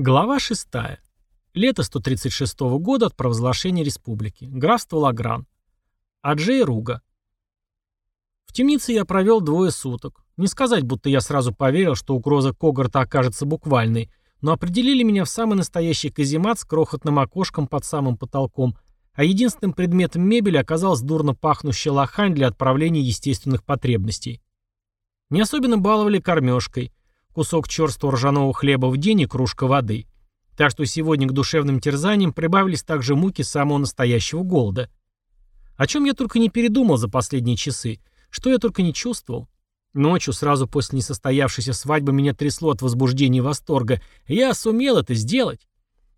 Глава 6. Лето 136 года от провозглашения республики. Графство Лагран. Аджей Руга. В темнице я провел двое суток. Не сказать, будто я сразу поверил, что угроза Когарта окажется буквальной, но определили меня в самый настоящий каземат с крохотным окошком под самым потолком, а единственным предметом мебели оказалась дурно пахнущая лохань для отправления естественных потребностей. Не особенно баловали кормежкой – кусок черствого ржаного хлеба в день и кружка воды. Так что сегодня к душевным терзаниям прибавились также муки самого настоящего голода. О чем я только не передумал за последние часы, что я только не чувствовал. Ночью, сразу после несостоявшейся свадьбы, меня трясло от возбуждения и восторга. Я сумел это сделать.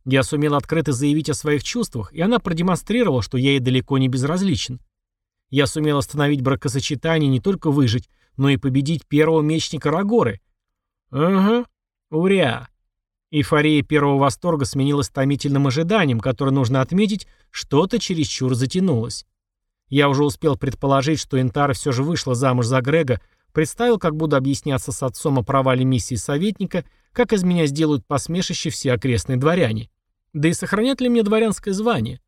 Я сумел открыто заявить о своих чувствах, и она продемонстрировала, что я ей далеко не безразличен. Я сумел остановить бракосочетание не только выжить, но и победить первого мечника Рагоры, «Ага, уря». Эйфория первого восторга сменилась томительным ожиданием, которое, нужно отметить, что-то чересчур затянулось. Я уже успел предположить, что Интара все же вышла замуж за Грега, представил, как буду объясняться с отцом о провале миссии советника, как из меня сделают посмешище все окрестные дворяне. Да и сохранят ли мне дворянское звание?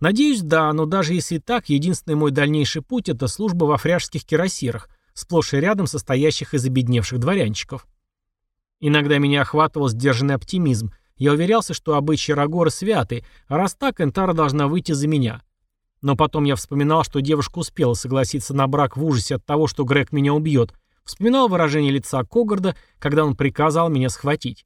Надеюсь, да, но даже если и так, единственный мой дальнейший путь – это служба во фряжских кирасирах, сплошь и рядом состоящих из обедневших дворянчиков. Иногда меня охватывал сдержанный оптимизм. Я уверялся, что обычаи Рагора святы, а раз так, Энтара должна выйти за меня. Но потом я вспоминал, что девушка успела согласиться на брак в ужасе от того, что Грег меня убьет. Вспоминал выражение лица Когарда, когда он приказал меня схватить.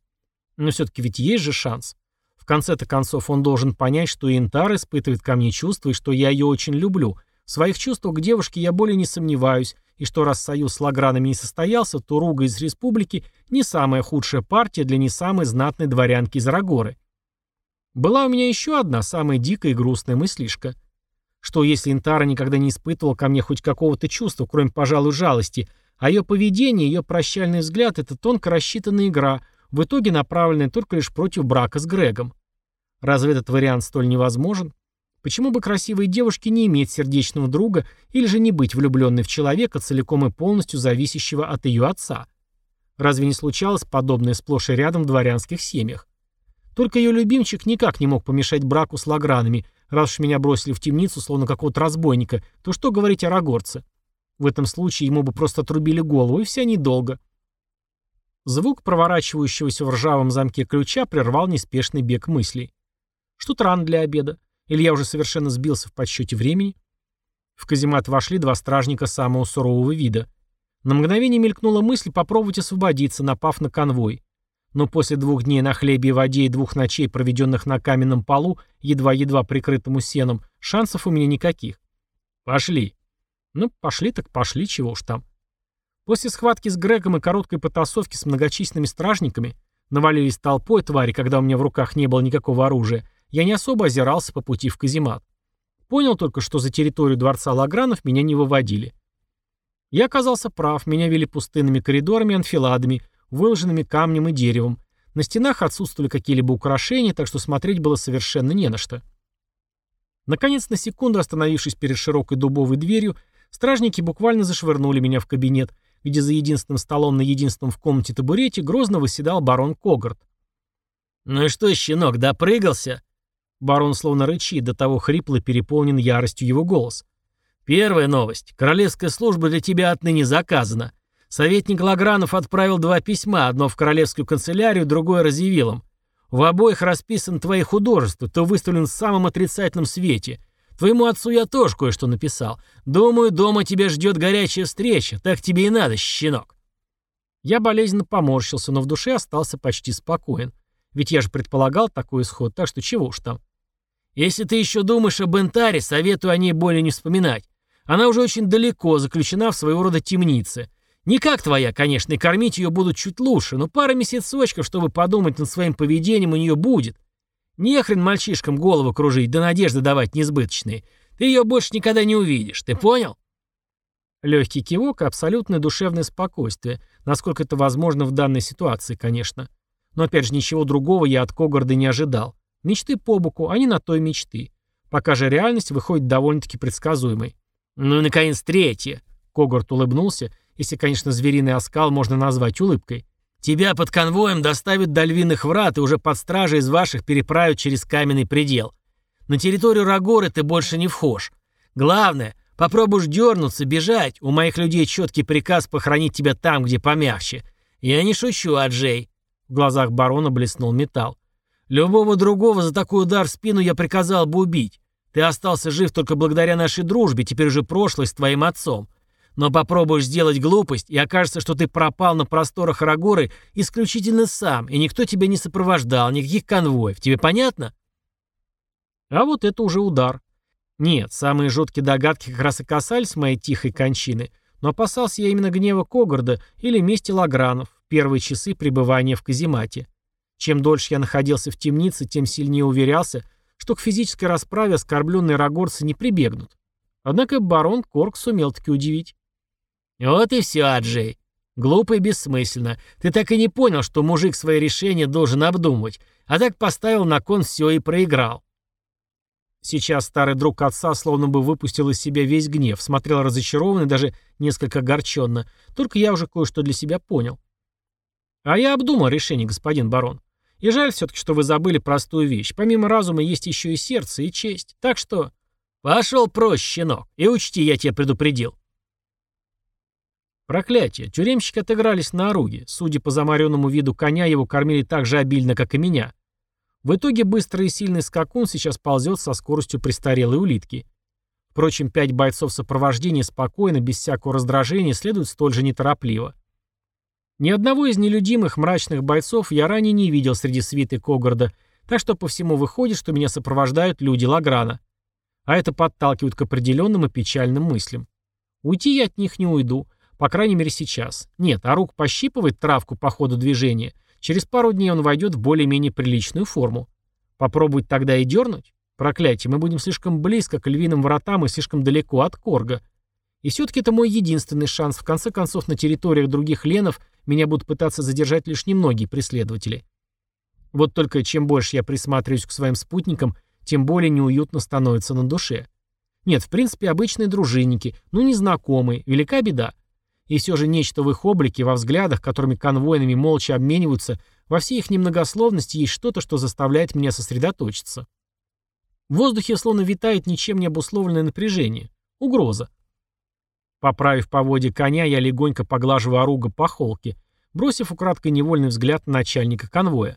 Но все-таки ведь есть же шанс. В конце-то концов он должен понять, что Интар испытывает ко мне чувства и что я ее очень люблю. В своих чувствах к девушке я более не сомневаюсь, и что раз союз с Лагранами не состоялся, то Руга из республики не самая худшая партия для не самой знатной дворянки из Рагоры. Была у меня еще одна самая дикая и грустная мыслишка. Что если Интара никогда не испытывал ко мне хоть какого-то чувства, кроме, пожалуй, жалости, а ее поведение, ее прощальный взгляд — это тонко рассчитанная игра, в итоге направленная только лишь против брака с Грегом. Разве этот вариант столь невозможен? Почему бы красивой девушке не иметь сердечного друга или же не быть влюбленной в человека, целиком и полностью зависящего от ее отца? Разве не случалось подобное сплошь и рядом в дворянских семьях? Только ее любимчик никак не мог помешать браку с лагранами, раз уж меня бросили в темницу, словно какого-то разбойника, то что говорить о рогорце? В этом случае ему бы просто отрубили голову, и вся недолго. Звук проворачивающегося в ржавом замке ключа прервал неспешный бег мыслей. Что-то рано для обеда. Или я уже совершенно сбился в подсчете времени? В каземат вошли два стражника самого сурового вида. На мгновение мелькнула мысль попробовать освободиться, напав на конвой. Но после двух дней на хлебе и воде и двух ночей, проведенных на каменном полу, едва-едва прикрытому сеном, шансов у меня никаких. Пошли. Ну, пошли так пошли, чего уж там. После схватки с Грегом и короткой потасовки с многочисленными стражниками навалились толпой твари, когда у меня в руках не было никакого оружия, я не особо озирался по пути в каземат. Понял только, что за территорию дворца Лагранов меня не выводили. Я оказался прав, меня вели пустынными коридорами анфиладами, выложенными камнем и деревом. На стенах отсутствовали какие-либо украшения, так что смотреть было совершенно не на что. Наконец, на секунду остановившись перед широкой дубовой дверью, стражники буквально зашвырнули меня в кабинет, где за единственным столом на единственном в комнате табурете грозно выседал барон Когарт. «Ну и что, щенок, допрыгался?» Барон словно рычит, до того хрипло переполнен яростью его голос. «Первая новость. Королевская служба для тебя отныне заказана. Советник Лагранов отправил два письма, одно в королевскую канцелярию, другое разъявилом. В обоих расписан твои художества, ты выставлен в самом отрицательном свете. Твоему отцу я тоже кое-что написал. Думаю, дома тебя ждет горячая встреча. Так тебе и надо, щенок». Я болезненно поморщился, но в душе остался почти спокоен. Ведь я же предполагал такой исход, так что чего уж там. Если ты еще думаешь об Энтаре, советую о ней более не вспоминать. Она уже очень далеко, заключена в своего рода темнице. Не как твоя, конечно, и кормить ее будут чуть лучше, но пара месяцочков, чтобы подумать над своим поведением, у нее будет. Не хрен мальчишкам голову кружить, да надежды давать несбыточные. Ты ее больше никогда не увидишь, ты понял? Легкий кивок и абсолютное душевное спокойствие, насколько это возможно в данной ситуации, конечно. Но опять же, ничего другого я от Когарда не ожидал. Мечты по боку, а не на той мечты. Пока же реальность выходит довольно-таки предсказуемой. «Ну и, наконец, третье!» Когарт улыбнулся, если, конечно, звериный оскал можно назвать улыбкой. Тебя под конвоем доставят до львиных врат и уже под стражей из ваших переправят через каменный предел. На территорию Рагоры ты больше не вхож. Главное, попробуешь дернуться, бежать. У моих людей четкий приказ похоронить тебя там, где помягче. Я не шучу, Аджей. В глазах барона блеснул металл. Любого другого за такой удар в спину я приказал бы убить. Ты остался жив только благодаря нашей дружбе, теперь уже прошлой с твоим отцом. Но попробуешь сделать глупость, и окажется, что ты пропал на просторах Рагоры исключительно сам, и никто тебя не сопровождал, никаких конвоев. Тебе понятно? А вот это уже удар. Нет, самые жуткие догадки как раз и касались моей тихой кончины, но опасался я именно гнева Когорда или мести Лагранов в первые часы пребывания в каземате. Чем дольше я находился в темнице, тем сильнее уверялся, что к физической расправе оскорбленные рагорцы не прибегнут. Однако барон Корк сумел таки удивить. «Вот и все, Аджей. Глупо и бессмысленно. Ты так и не понял, что мужик свои решения должен обдумывать, а так поставил на кон все и проиграл». Сейчас старый друг отца словно бы выпустил из себя весь гнев, смотрел разочарованно даже несколько огорченно. Только я уже кое-что для себя понял. А я обдумал решение, господин барон. И жаль все-таки, что вы забыли простую вещь. Помимо разума есть еще и сердце, и честь. Так что... Пошел прочь, щенок, и учти, я тебя предупредил. Проклятие. Тюремщики отыгрались на оруге. Судя по замаренному виду коня, его кормили так же обильно, как и меня. В итоге быстрый и сильный скакун сейчас ползет со скоростью престарелой улитки. Впрочем, пять бойцов сопровождения спокойно, без всякого раздражения, следуют столь же неторопливо. Ни одного из нелюдимых мрачных бойцов я ранее не видел среди свиты Когорда, так что по всему выходит, что меня сопровождают люди Лаграна. А это подталкивает к определенным и печальным мыслям. Уйти я от них не уйду, по крайней мере сейчас. Нет, а рук пощипывает травку по ходу движения. Через пару дней он войдет в более-менее приличную форму. Попробовать тогда и дернуть? Проклятие, мы будем слишком близко к львиным вратам и слишком далеко от Корга. И все-таки это мой единственный шанс. В конце концов, на территориях других ленов меня будут пытаться задержать лишь немногие преследователи. Вот только чем больше я присматриваюсь к своим спутникам, тем более неуютно становится на душе. Нет, в принципе, обычные дружинники, но незнакомые, велика беда. И все же нечто в их облике, во взглядах, которыми конвойными молча обмениваются, во всей их немногословности есть что-то, что заставляет меня сосредоточиться. В воздухе словно витает ничем не обусловленное напряжение. Угроза. Поправив поводья коня, я легонько поглаживаю оруга по холке, бросив украдкой невольный взгляд на начальника конвоя.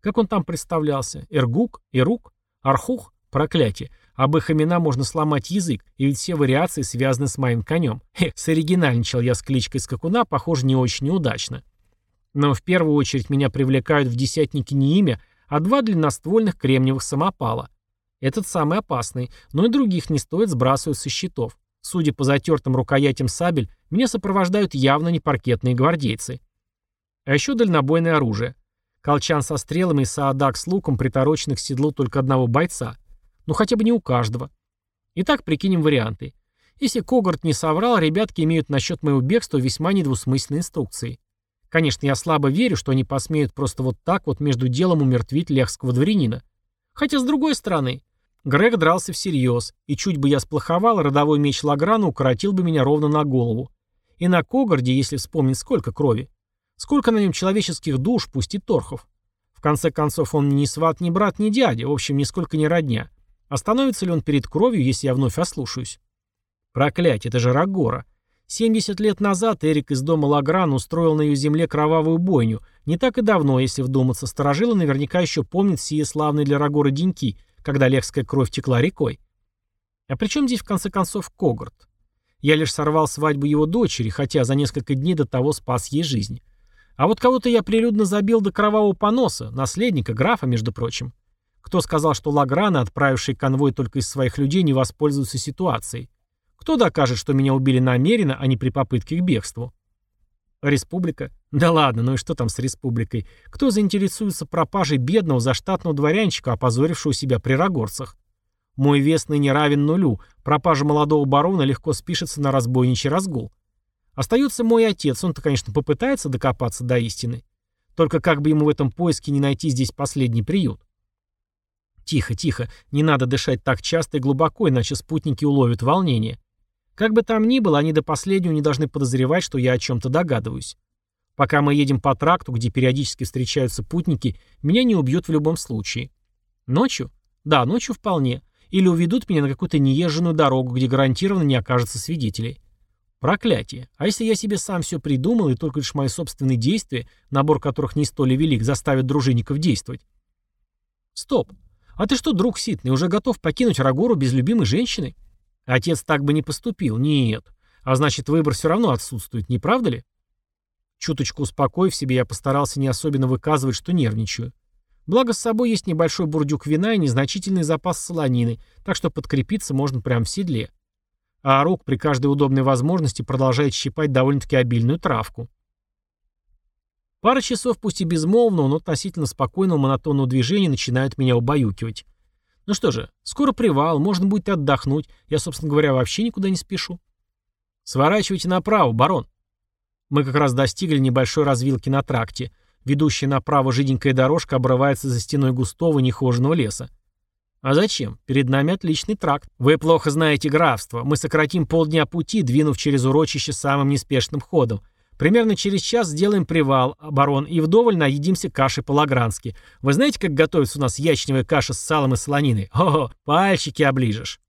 Как он там представлялся? Эргук? Ирук? Архух? Проклятие. Об их имена можно сломать язык, и ведь все вариации связаны с моим конем. Хе, соригинальничал я с кличкой скакуна, похоже, не очень неудачно. Но в первую очередь меня привлекают в десятники не имя, а два длинноствольных кремниевых самопала. Этот самый опасный, но и других не стоит сбрасывать со счетов. Судя по затертым рукоятям сабель, меня сопровождают явно не паркетные гвардейцы. А еще дальнобойное оружие. Колчан со стрелами и саадак с луком, притороченных к седлу только одного бойца. Ну хотя бы не у каждого. Итак, прикинем варианты. Если Когарт не соврал, ребятки имеют насчет моего бегства весьма недвусмысленные инструкции. Конечно, я слабо верю, что они посмеют просто вот так вот между делом умертвить лехского дворянина. Хотя, с другой стороны, Грег дрался всерьез, и чуть бы я сплоховал, родовой меч Лаграна укоротил бы меня ровно на голову. И на Когарде, если вспомнить, сколько крови. Сколько на нем человеческих душ, пусть и торхов. В конце концов, он ни сват, ни брат, ни дядя, в общем, нисколько не родня. Остановится ли он перед кровью, если я вновь ослушаюсь? Проклятье, это же Рагора. 70 лет назад Эрик из дома Лагран устроил на ее земле кровавую бойню. Не так и давно, если вдуматься, сторожилы наверняка еще помнят сие славные для Рагора деньки, когда лехская кровь текла рекой. А при чем здесь в конце концов Когарт? Я лишь сорвал свадьбу его дочери, хотя за несколько дней до того спас ей жизнь. А вот кого-то я прилюдно забил до кровавого поноса, наследника, графа, между прочим. Кто сказал, что Лаграны, отправившие конвой только из своих людей, не воспользуются ситуацией? Кто докажет, что меня убили намеренно, а не при попытке к бегству? Республика? Да ладно, ну и что там с республикой? Кто заинтересуется пропажей бедного заштатного дворянчика, опозорившего себя при рогорцах? Мой вес ныне равен нулю, пропажа молодого барона легко спишется на разбойничий разгул. Остается мой отец, он-то, конечно, попытается докопаться до истины. Только как бы ему в этом поиске не найти здесь последний приют? Тихо, тихо, не надо дышать так часто и глубоко, иначе спутники уловят волнение. Как бы там ни было, они до последнего не должны подозревать, что я о чем-то догадываюсь. Пока мы едем по тракту, где периодически встречаются путники, меня не убьют в любом случае. Ночью? Да, ночью вполне. Или уведут меня на какую-то неезженную дорогу, где гарантированно не окажется свидетелей. Проклятие. А если я себе сам все придумал, и только лишь мои собственные действия, набор которых не столь велик, заставят дружинников действовать? Стоп. А ты что, друг Ситный, уже готов покинуть Рагору без любимой женщины? Отец так бы не поступил. Нет. А значит, выбор все равно отсутствует, не правда ли? Чуточку успокоив себе, я постарался не особенно выказывать, что нервничаю. Благо, с собой есть небольшой бурдюк вина и незначительный запас солонины, так что подкрепиться можно прямо в седле. А Арук при каждой удобной возможности продолжает щипать довольно-таки обильную травку. Пара часов, пусть и безмолвного, но относительно спокойного монотонного движения начинают меня убаюкивать. Ну что же, скоро привал, можно будет отдохнуть. Я, собственно говоря, вообще никуда не спешу. Сворачивайте направо, барон. Мы как раз достигли небольшой развилки на тракте. Ведущая направо жиденькая дорожка обрывается за стеной густого нехоженного леса. А зачем? Перед нами отличный тракт. Вы плохо знаете графство. Мы сократим полдня пути, двинув через урочище самым неспешным ходом. Примерно через час сделаем привал, барон, и вдоволь наедимся кашей по-лагрански. Вы знаете, как готовится у нас ячневая каша с салом и солониной? Ого, пальчики оближешь.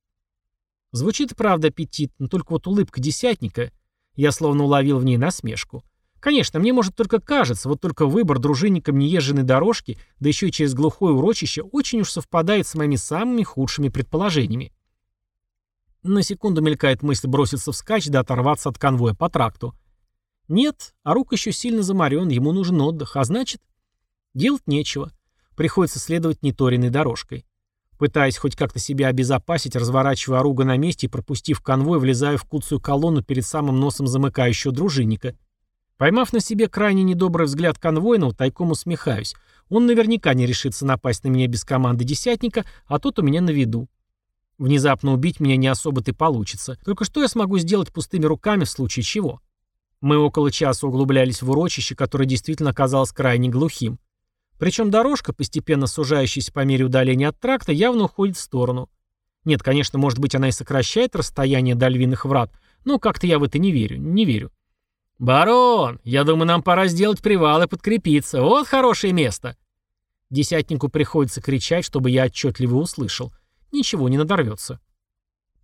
Звучит, правда, аппетитно, только вот улыбка десятника я словно уловил в ней насмешку. Конечно, мне может только кажется, вот только выбор дружинникам неезженной дорожки, да еще и через глухое урочище, очень уж совпадает с моими самыми худшими предположениями. На секунду мелькает мысль броситься вскачь да оторваться от конвоя по тракту. Нет, а рук еще сильно заморен, ему нужен отдых, а значит, делать нечего. Приходится следовать неторенной дорожкой. Пытаясь хоть как-то себя обезопасить, разворачивая оруга на месте и пропустив конвой, влезаю в куцую колонну перед самым носом замыкающего дружинника. Поймав на себе крайне недобрый взгляд конвойного, тайком усмехаюсь. Он наверняка не решится напасть на меня без команды десятника, а тот у меня на виду. Внезапно убить меня не особо-то получится. Только что я смогу сделать пустыми руками в случае чего? Мы около часа углублялись в урочище, которое действительно оказалось крайне глухим. Причем дорожка, постепенно сужающаяся по мере удаления от тракта, явно уходит в сторону. Нет, конечно, может быть, она и сокращает расстояние до львиных врат, но как-то я в это не верю, не верю. «Барон, я думаю, нам пора сделать привал и подкрепиться. Вот хорошее место!» Десятнику приходится кричать, чтобы я отчетливо услышал. Ничего, не надорвется.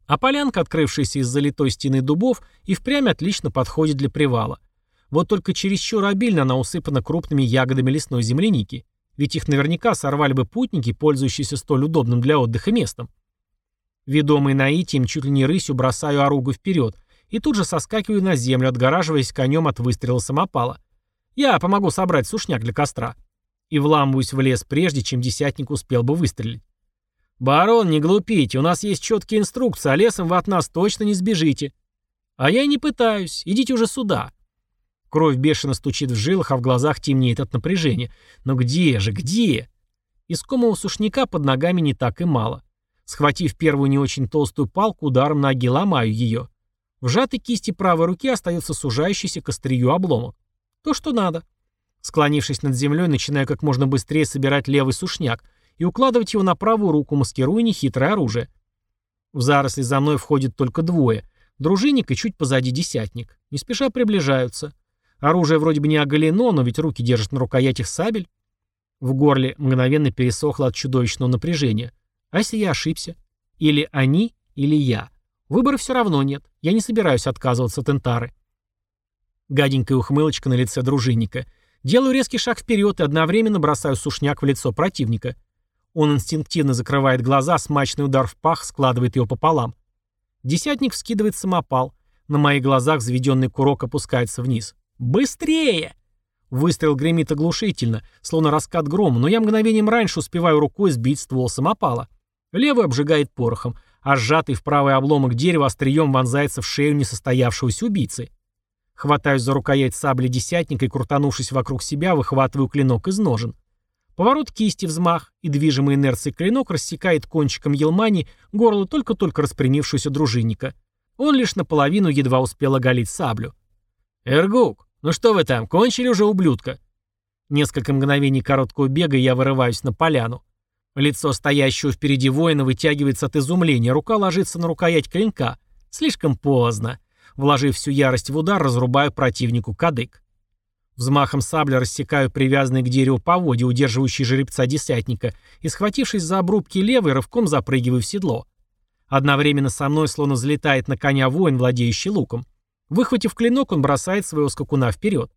А полянка, открывшаяся из залитой стены дубов, и впрямь отлично подходит для привала. Вот только чересчур обильно она усыпана крупными ягодами лесной земляники. Ведь их наверняка сорвали бы путники, пользующиеся столь удобным для отдыха местом. Ведомый наитием чуть ли не рысью бросаю оругу вперед и тут же соскакиваю на землю, отгораживаясь конем от выстрела самопала. Я помогу собрать сушняк для костра. И вламываюсь в лес прежде, чем десятник успел бы выстрелить. «Барон, не глупите, у нас есть четкие инструкции, а лесом вы от нас точно не сбежите». «А я и не пытаюсь, идите уже сюда». Кровь бешено стучит в жилах, а в глазах темнеет от напряжения. Но где же, где? Искомого сушняка под ногами не так и мало. Схватив первую не очень толстую палку, ударом ноги ломаю ее. В сжатой кисти правой руки остается сужающийся к острию обломок. То, что надо. Склонившись над землей, начинаю как можно быстрее собирать левый сушняк и укладывать его на правую руку, маскируя нехитрое оружие. В заросли за мной входит только двое. Дружинник и чуть позади десятник. Не спеша приближаются. Оружие вроде бы не оголено, но ведь руки держат на рукоятях сабель. В горле мгновенно пересохло от чудовищного напряжения. А если я ошибся? Или они, или я. Выбора все равно нет. Я не собираюсь отказываться от Энтары. Гаденькая ухмылочка на лице дружинника. Делаю резкий шаг вперед и одновременно бросаю сушняк в лицо противника. Он инстинктивно закрывает глаза, смачный удар в пах складывает его пополам. Десятник вскидывает самопал. На моих глазах заведенный курок опускается вниз. «Быстрее!» Выстрел гремит оглушительно, словно раскат грома, но я мгновением раньше успеваю рукой сбить ствол самопала. Левый обжигает порохом, а сжатый в правый обломок дерева острием вонзается в шею несостоявшегося убийцы. Хватаюсь за рукоять сабли десятника и, крутанувшись вокруг себя, выхватываю клинок из ножен. Поворот кисти, взмах, и движимый инерцией клинок рассекает кончиком елмани горло только-только распрямившегося дружинника. Он лишь наполовину едва успел оголить саблю. «Эргук, «Ну что вы там, кончили уже, ублюдка?» Несколько мгновений короткого бега, я вырываюсь на поляну. Лицо стоящего впереди воина вытягивается от изумления, рука ложится на рукоять клинка. Слишком поздно. Вложив всю ярость в удар, разрубаю противнику кадык. Взмахом сабля рассекаю привязанный к дереву поводья, удерживающий жеребца десятника, и, схватившись за обрубки левой, рывком запрыгиваю в седло. Одновременно со мной словно взлетает на коня воин, владеющий луком. Выхватив клинок, он бросает своего скакуна вперед.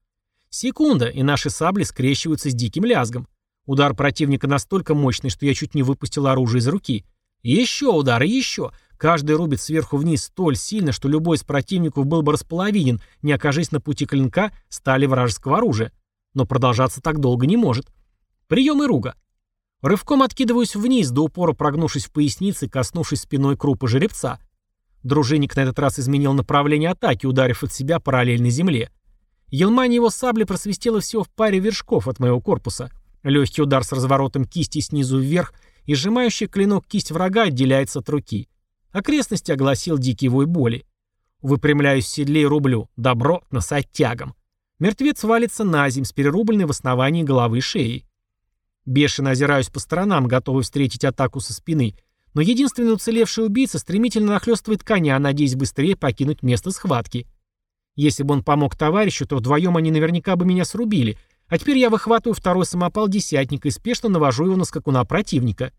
Секунда, и наши сабли скрещиваются с диким лязгом. Удар противника настолько мощный, что я чуть не выпустил оружие из руки. Еще удар, еще. Каждый рубит сверху вниз столь сильно, что любой из противников был бы располовинен, не окажись на пути клинка стали вражеского оружия. Но продолжаться так долго не может. Прием и руга. Рывком откидываюсь вниз, до упора прогнувшись в пояснице, коснувшись спиной крупа жеребца. Дружинник на этот раз изменил направление атаки, ударив от себя параллельно земле. Елмани его сабли просвистела всего в паре вершков от моего корпуса. Легкий удар с разворотом кисти снизу вверх, и сжимающий клинок кисть врага отделяется от руки. Окрестности огласил дикий вой боли. Выпрямляюсь в седле и рублю. Добротно, с оттягом. Мертвец валится на земь с перерубленной в основании головы и шеи. Бешено озираюсь по сторонам, готовый встретить атаку со спины, но единственный уцелевший убийца стремительно нахлёстывает коня, надеясь быстрее покинуть место схватки. Если бы он помог товарищу, то вдвоем они наверняка бы меня срубили, а теперь я выхватываю второй самопал десятника и спешно навожу его на скакуна противника.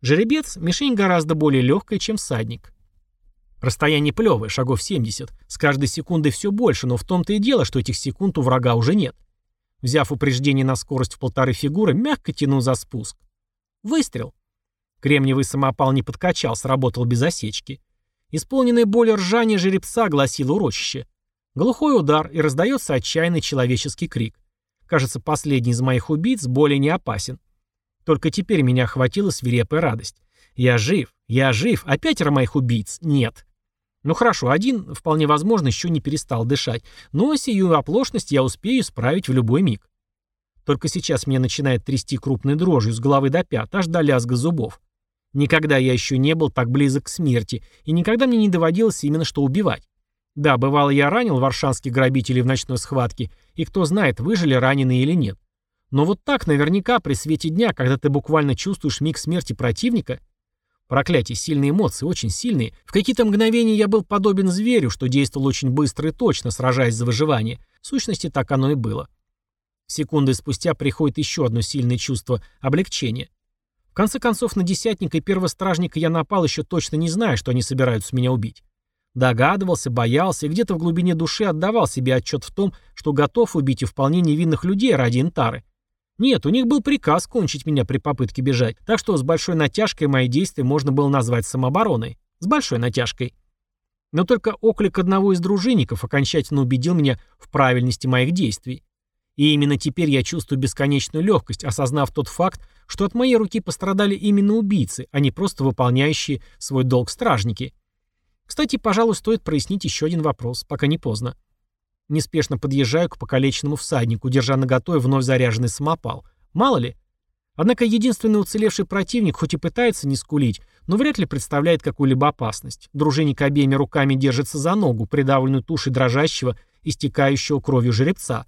Жеребец — мишень гораздо более легкая, чем всадник. Расстояние плевое, шагов 70. С каждой секундой все больше, но в том-то и дело, что этих секунд у врага уже нет. Взяв упреждение на скорость в полторы фигуры, мягко тяну за спуск. Выстрел. Кремниевый самопал не подкачал, сработал без осечки. Исполненное болью ржание жеребца гласило урочище. Глухой удар, и раздается отчаянный человеческий крик. Кажется, последний из моих убийц более не опасен. Только теперь меня охватила свирепая радость. Я жив, я жив, а пятеро моих убийц нет. Ну хорошо, один, вполне возможно, еще не перестал дышать, но сию оплошность я успею исправить в любой миг. Только сейчас меня начинает трясти крупной дрожью с головы до пят, аж до лязга зубов. Никогда я еще не был так близок к смерти, и никогда мне не доводилось именно что убивать. Да, бывало, я ранил варшанских грабителей в ночной схватке, и кто знает, выжили раненые или нет. Но вот так наверняка при свете дня, когда ты буквально чувствуешь миг смерти противника, проклятие, сильные эмоции, очень сильные, в какие-то мгновения я был подобен зверю, что действовал очень быстро и точно, сражаясь за выживание. В сущности, так оно и было. Секунды спустя приходит еще одно сильное чувство – облегчение. Конце концов, на десятника и первого стражника я напал еще точно не зная, что они собираются меня убить. Догадывался, боялся и где-то в глубине души отдавал себе отчет в том, что готов убить и вполне невинных людей ради Интары. Нет, у них был приказ кончить меня при попытке бежать, так что с большой натяжкой мои действия можно было назвать самообороной. С большой натяжкой. Но только оклик одного из дружинников окончательно убедил меня в правильности моих действий. И именно теперь я чувствую бесконечную легкость, осознав тот факт, что от моей руки пострадали именно убийцы, а не просто выполняющие свой долг стражники. Кстати, пожалуй, стоит прояснить еще один вопрос, пока не поздно. Неспешно подъезжаю к покалеченному всаднику, держа наготове вновь заряженный самопал. Мало ли. Однако единственный уцелевший противник хоть и пытается не скулить, но вряд ли представляет какую-либо опасность. Дружинник обеими руками держится за ногу, придавленную тушей дрожащего, истекающего кровью жеребца.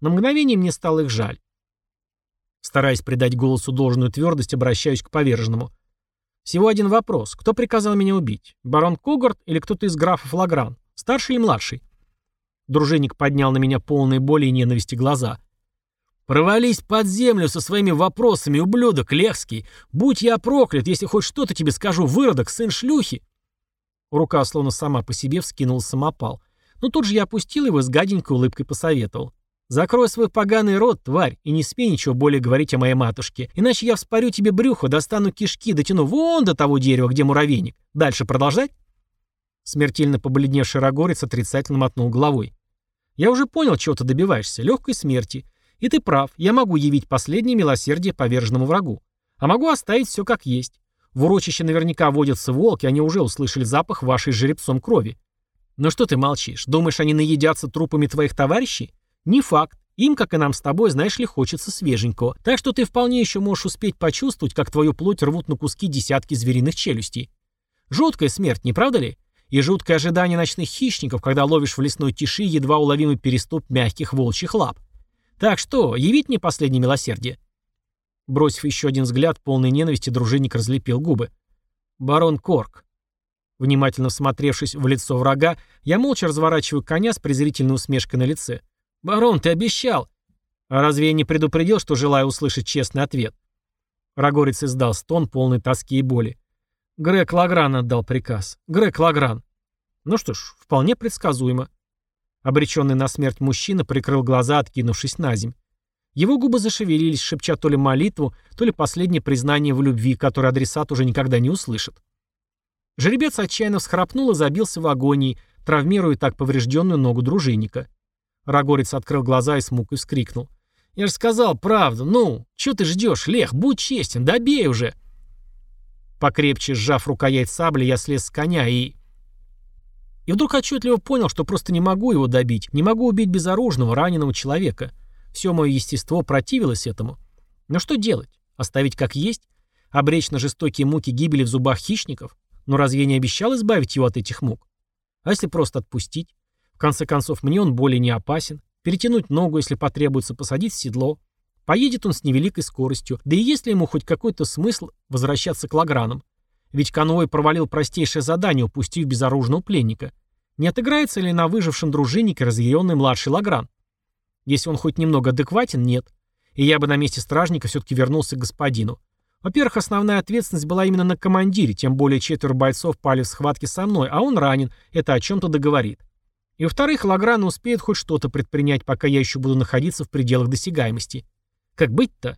На мгновение мне стало их жаль. Стараясь придать голосу должную твердость, обращаюсь к поверженному. Всего один вопрос. Кто приказал меня убить? Барон Когарт или кто-то из графов Лагран? Старший или младший? Дружинник поднял на меня полные боли и ненависти глаза. «Провались под землю со своими вопросами, ублюдок Лехский! Будь я проклят, если хоть что-то тебе скажу, выродок, сын шлюхи!» Рука словно сама по себе вскинула самопал. Но тут же я опустил его с гаденькой улыбкой посоветовал. «Закрой свой поганый рот, тварь, и не смей ничего более говорить о моей матушке, иначе я вспорю тебе брюхо, достану кишки, дотяну вон до того дерева, где муравейник. Дальше продолжать?» Смертельно побледневший Рогорец отрицательно мотнул головой. Я уже понял, чего ты добиваешься, легкой смерти. И ты прав, я могу явить последнее милосердие поверженному врагу. А могу оставить все как есть. В урочище наверняка водятся волки, они уже услышали запах вашей жеребцом крови. Но что ты молчишь? Думаешь, они наедятся трупами твоих товарищей? Не факт. Им, как и нам с тобой, знаешь ли, хочется свеженького. Так что ты вполне еще можешь успеть почувствовать, как твою плоть рвут на куски десятки звериных челюстей. Жуткая смерть, не правда ли? и жуткое ожидание ночных хищников, когда ловишь в лесной тиши едва уловимый переступ мягких волчьих лап. Так что, явить мне последнее милосердие?» Бросив еще один взгляд, полный ненависти, дружинник разлепил губы. «Барон Корк». Внимательно всмотревшись в лицо врага, я молча разворачиваю коня с презрительной усмешкой на лице. «Барон, ты обещал!» «А разве я не предупредил, что желаю услышать честный ответ?» Рогорец издал стон, полный тоски и боли. Грег Лагран отдал приказ. Грег Лагран. Ну что ж, вполне предсказуемо. Обреченный на смерть мужчина прикрыл глаза, откинувшись на земь. Его губы зашевелились, шепча то ли молитву, то ли последнее признание в любви, которое адресат уже никогда не услышит. Жеребец отчаянно всхрапнул и забился в агонии, травмируя так поврежденную ногу дружинника. Рогорец открыл глаза и с мукой вскрикнул. «Я же сказал правду, ну, что ты ждешь, Лех, будь честен, добей уже!» Покрепче сжав рукоять сабли, я слез с коня и... И вдруг отчетливо понял, что просто не могу его добить, не могу убить безоружного, раненого человека. Все мое естество противилось этому. Но что делать? Оставить как есть? Обречь на жестокие муки гибели в зубах хищников? Но разве я не обещал избавить его от этих мук? А если просто отпустить? Конце концов, мне он более не опасен. Перетянуть ногу, если потребуется, посадить в седло. Поедет он с невеликой скоростью. Да и есть ли ему хоть какой-то смысл возвращаться к Лагранам? Ведь конвой провалил простейшее задание, упустив безоружного пленника. Не отыграется ли на выжившем дружиннике разъяренный младший Лагран? Если он хоть немного адекватен, нет. И я бы на месте стражника все-таки вернулся к господину. Во-первых, основная ответственность была именно на командире, тем более четверо бойцов пали в схватке со мной, а он ранен, это о чем-то договорит. И во-вторых, Лагран успеет хоть что-то предпринять, пока я еще буду находиться в пределах досягаемости. Как быть-то?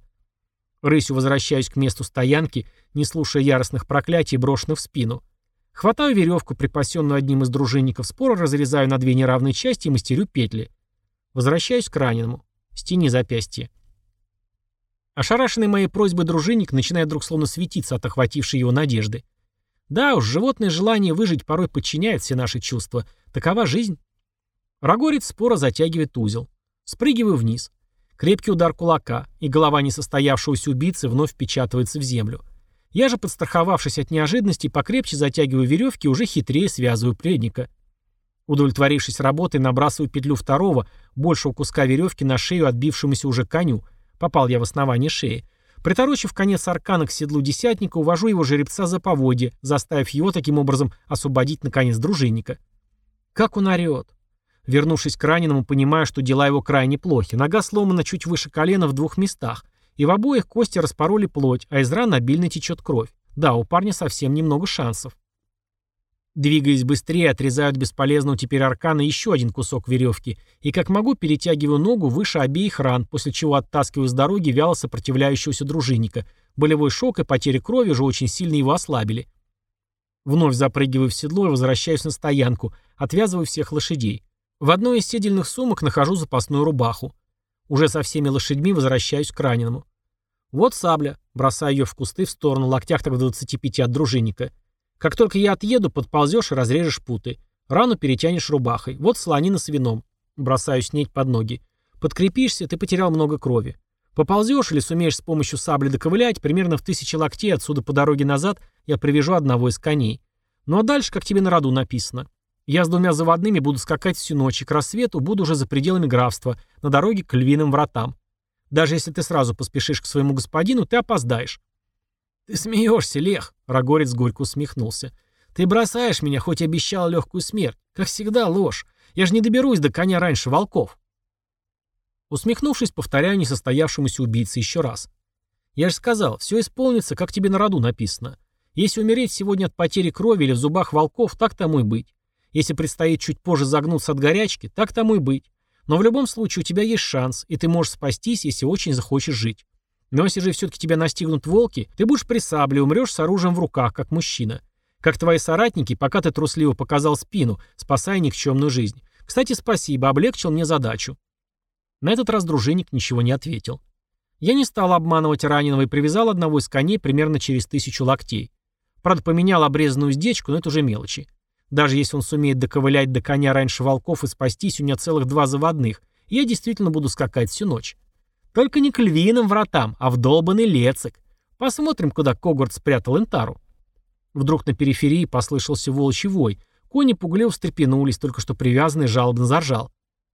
Рысью возвращаюсь к месту стоянки, не слушая яростных проклятий, брошенных в спину. Хватаю веревку, припасенную одним из дружинников спора, разрезаю на две неравные части и мастерю петли. Возвращаюсь к раненому. Стяни запястье. Ошарашенный моей просьбой дружинник начинает вдруг словно светиться от охватившей его надежды. Да уж, животное желание выжить порой подчиняет все наши чувства. Такова жизнь. Рогорец спора затягивает узел. Спрыгиваю вниз. Крепкий удар кулака, и голова несостоявшегося убийцы вновь впечатывается в землю. Я же, подстраховавшись от неожиданности, покрепче затягиваю веревки и уже хитрее связываю пленника. Удовлетворившись работой, набрасываю петлю второго, большего куска веревки на шею отбившемуся уже коню. Попал я в основание шеи. Приторочив конец аркана к седлу десятника, увожу его жеребца за поводье, заставив его таким образом освободить наконец дружинника. Как он орет. Вернувшись к раненому, понимаю, что дела его крайне плохи. Нога сломана чуть выше колена в двух местах, и в обоих кости распороли плоть, а из ран обильно течет кровь. Да, у парня совсем немного шансов. Двигаясь быстрее, отрезают бесполезного теперь аркана еще один кусок веревки, и как могу перетягиваю ногу выше обеих ран, после чего оттаскиваю с дороги вяло сопротивляющегося дружинника. Болевой шок и потеря крови уже очень сильно его ослабили. Вновь запрыгиваю в седло и возвращаюсь на стоянку, отвязываю всех лошадей. В одной из седельных сумок нахожу запасную рубаху. Уже со всеми лошадьми возвращаюсь к раненому. Вот сабля, бросаю ее в кусты в сторону, локтях так в 25 от дружинника. Как только я отъеду, подползешь и разрежешь путы. Рану перетянешь рубахой. Вот слонина с вином. Бросаю снеть под ноги. Подкрепишься, ты потерял много крови. Поползешь или сумеешь с помощью сабли доковылять, примерно в тысячи локтей отсюда по дороге назад я привяжу одного из коней. Ну а дальше, как тебе на роду написано. Я с двумя заводными буду скакать всю ночь, и к рассвету буду уже за пределами графства, на дороге к львиным вратам. Даже если ты сразу поспешишь к своему господину, ты опоздаешь. «Ты смеешься, Лех!» — Рогорец горько усмехнулся. «Ты бросаешь меня, хоть обещал легкую смерть. Как всегда, ложь. Я же не доберусь до коня раньше волков». Усмехнувшись, повторяю несостоявшемуся убийце еще раз. «Я же сказал, все исполнится, как тебе на роду написано. Если умереть сегодня от потери крови или в зубах волков, так тому и быть. Если предстоит чуть позже загнуться от горячки, так тому и быть. Но в любом случае у тебя есть шанс, и ты можешь спастись, если очень захочешь жить. Но если же все-таки тебя настигнут волки, ты будешь при сабле, умрешь с оружием в руках, как мужчина. Как твои соратники, пока ты трусливо показал спину, спасая никчемную жизнь. Кстати, спасибо, облегчил мне задачу. На этот раз дружинник ничего не ответил. Я не стал обманывать раненого и привязал одного из коней примерно через тысячу локтей. Правда, поменял обрезанную уздечку, но это уже мелочи. Даже если он сумеет доковылять до коня раньше волков и спастись, у меня целых два заводных, я действительно буду скакать всю ночь. Только не к львиным вратам, а в долбанный Лецик. Посмотрим, куда Когорт спрятал Интару. Вдруг на периферии послышался волчий вой. Кони пугливо встрепенулись, только что привязанный жалобно заржал.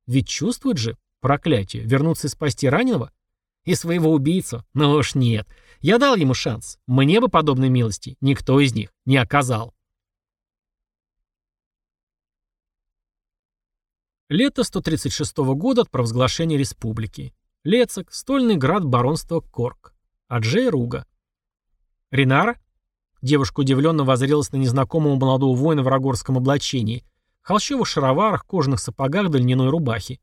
Ведь чувствует же, проклятие, вернуться и спасти раненого? И своего убийцу? Ну уж нет. Я дал ему шанс. Мне бы подобной милости никто из них не оказал. Лето 136 года от провозглашения республики. Лецак, стольный град баронства Корк. Аджей Руга. Ринара? Девушка удивленно возрелась на незнакомого молодого воина в рагорском облачении, холщовых шароварах, кожаных сапогах да льняной рубахе.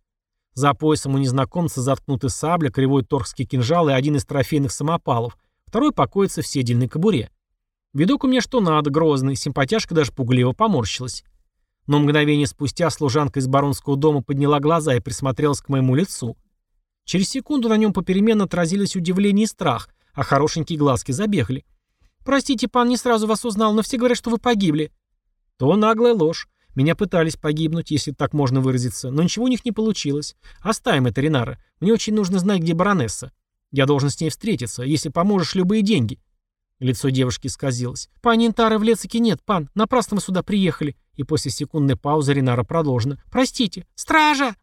За поясом у незнакомца заткнуты сабля, кривой торгский кинжал и один из трофейных самопалов, второй покоится в седельной кобуре. Видок у меня что надо, грозный, симпатяшка даже пугливо поморщилась. Но мгновение спустя служанка из баронского дома подняла глаза и присмотрелась к моему лицу. Через секунду на нем попеременно отразились удивление и страх, а хорошенькие глазки забегали. «Простите, пан, не сразу вас узнал, но все говорят, что вы погибли». То наглая ложь. Меня пытались погибнуть, если так можно выразиться, но ничего у них не получилось. Оставим это, Ринара. Мне очень нужно знать, где баронесса. Я должен с ней встретиться, если поможешь, любые деньги». Лицо девушки сказилось. «Пани Интары в Лецике нет, пан. Напрасно мы сюда приехали». И после секундной паузы Ринара продолжена. «Простите. Стража!»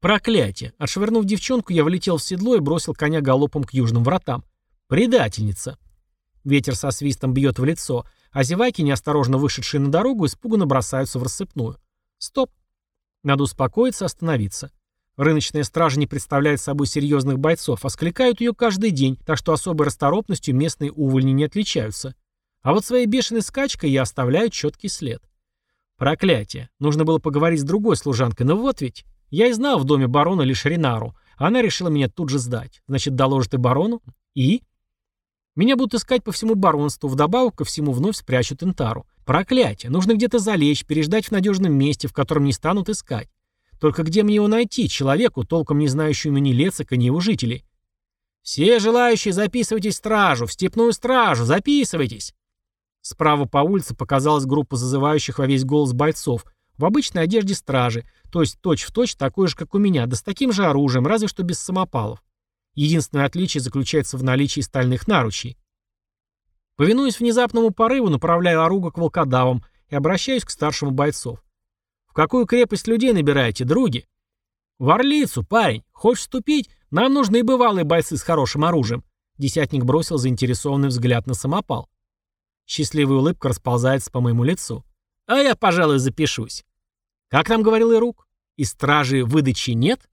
Проклятие. Отшвырнув девчонку, я влетел в седло и бросил коня галопом к южным вратам. «Предательница!» Ветер со свистом бьет в лицо, а зеваки, неосторожно вышедшие на дорогу, испуганно бросаются в рассыпную. Стоп. Надо успокоиться, остановиться. Рыночная стража не представляет собой серьезных бойцов, а скликают ее каждый день, так что особой расторопностью местные увольни не отличаются. А вот своей бешеной скачкой я оставляю четкий след. Проклятие. Нужно было поговорить с другой служанкой, но вот ведь. Я и знал в доме барона лишь Ринару, она решила меня тут же сдать. Значит, доложит и барону? И? Меня будут искать по всему баронству, вдобавок ко всему вновь спрячут Интару. Проклятие, нужно где-то залечь, переждать в надежном месте, в котором не станут искать. Только где мне его найти, человеку, толком не знающему ни Лецика, ни его жителей? Все желающие записывайтесь в стражу, в степную стражу, записывайтесь. Справа по улице показалась группа зазывающих во весь голос бойцов в обычной одежде стражи, то есть точь-в-точь точь такой же, как у меня, да с таким же оружием, разве что без самопалов. Единственное отличие заключается в наличии стальных наручей. Повинуясь внезапному порыву, направляю оруга к волкодавам и обращаюсь к старшему бойцов. «В какую крепость людей набираете, други?» «В Орлицу, парень. Хочешь вступить? Нам нужны бывалые бойцы с хорошим оружием». Десятник бросил заинтересованный взгляд на самопал. Счастливая улыбка расползается по моему лицу. «А я, пожалуй, запишусь». «Как нам говорил Ирук? Из стражи выдачи нет?»